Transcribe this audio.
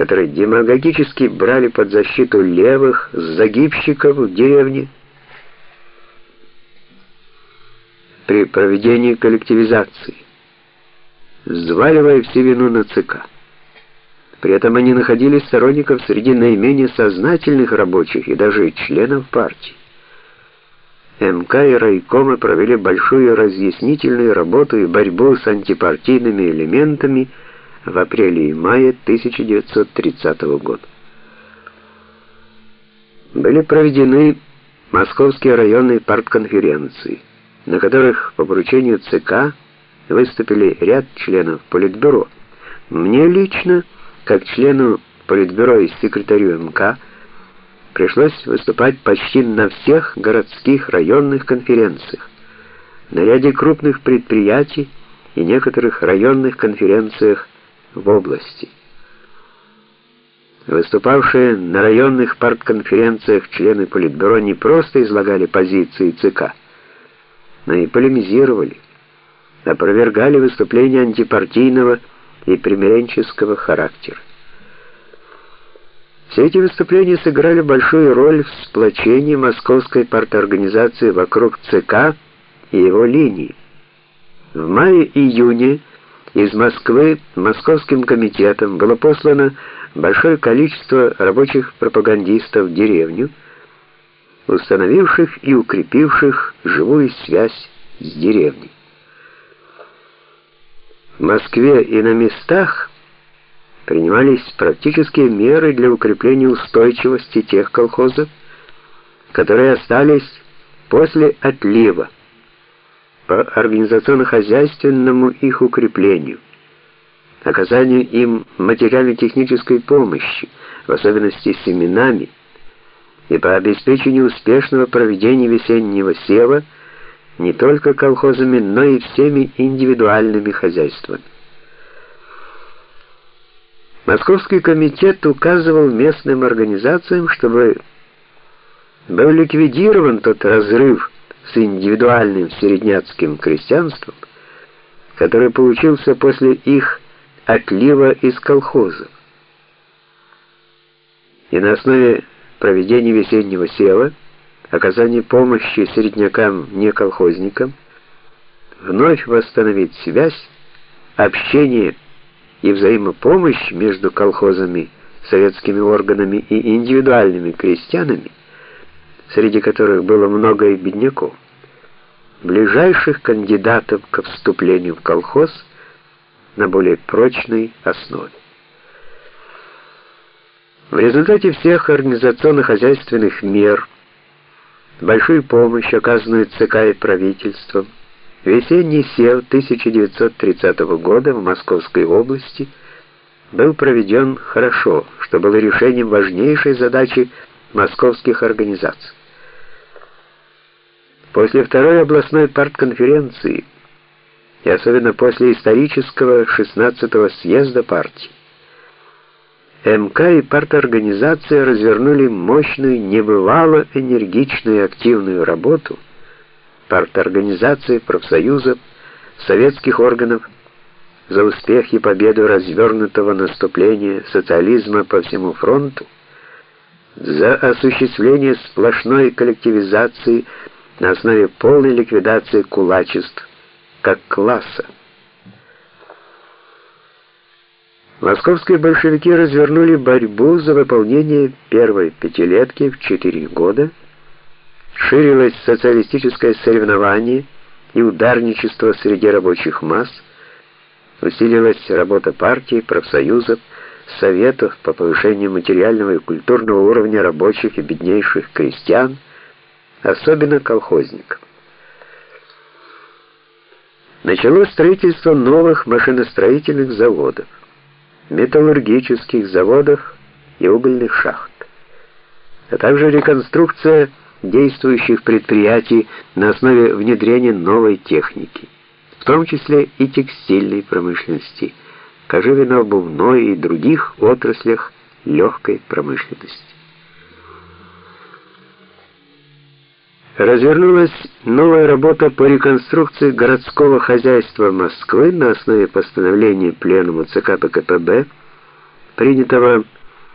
которые демагогически брали под защиту левых загибщиков в деревне, при проведении коллективизации, взваливая всю вину на ЦК. При этом они находили сторонников среди наименее сознательных рабочих и даже членов партии. МК и райкомы провели большую разъяснительную работу и борьбу с антипартийными элементами в апреле и мае 1930 года. Были проведены московские районные партконференции, на которых по поручению ЦК выступили ряд членов Политбюро. Мне лично, как члену Политбюро и секретарю МК, пришлось выступать почти на всех городских районных конференциях, на ряде крупных предприятий и некоторых районных конференциях в области. Выступавшие на районных партконференциях члены Политбюро не просто излагали позиции ЦК, но и полемизировали, опровергали выступления антипартийного и примиренческого характера. Все эти выступления сыграли большую роль в сплочении московской парторганизации вокруг ЦК и его линии. В мае-июне из Москвы Московским комитетом было послано большое количество рабочих пропагандистов в деревню, установивших и укрепивших живую связь с деревней. В Москве и на местах принимались практические меры для укрепления устойчивости тех колхозов, которые остались после отлива по организационно-хозяйственному их укреплению, оказанию им материально-технической помощи, в особенности семенами, и по обеспечению успешного проведения весеннего сева не только колхозами, но и всеми индивидуальными хозяйствами. Московский комитет указывал местным организациям, чтобы был ликвидирован тот разрыв с индивидуальным середняцким крестьянством, который получился после их отлива из колхозов. И на основе проведения весеннего сева, оказания помощи середнякам-неколхозникам, вновь восстановить связь, общение и взаимопомощь между колхозами, советскими органами и индивидуальными крестьянами, среди которых было много и бедняков, ближайших кандидатов к вступлению в колхоз на более прочной основе. В результате всех организационно-хозяйственных мер, большую помощь, оказанную ЦК и правительством, Весенний сев 1930 года в Московской области был проведен хорошо, что было решением важнейшей задачи московских организаций. После второй областной партконференции и особенно после исторического 16-го съезда партии МК и парторганизация развернули мощную, небывало энергичную и активную работу – парторганизаций, профсоюзов, советских органов за успех и победу развернутого наступления социализма по всему фронту, за осуществление сплошной коллективизации на основе полной ликвидации кулачеств как класса. Московские большевики развернули борьбу за выполнение первой пятилетки в четыре года, ширилось социалистическое соревнование и ударничество среди рабочих масс, усилилась работа партий, профсоюзов, советов по повышению материального и культурного уровня рабочих и беднейших крестьян, особенно колхозников. Началось строительство новых машиностроительных заводов, металлургических заводов и угольных шахт, а также реконструкция действующих предприятий на основе внедрения новой техники, в том числе и текстильной промышленности, кожевенно-обувной и других отраслях легкой промышленности. Развернулась новая работа по реконструкции городского хозяйства Москвы на основе постановления Пленума ЦК ПКПБ принятого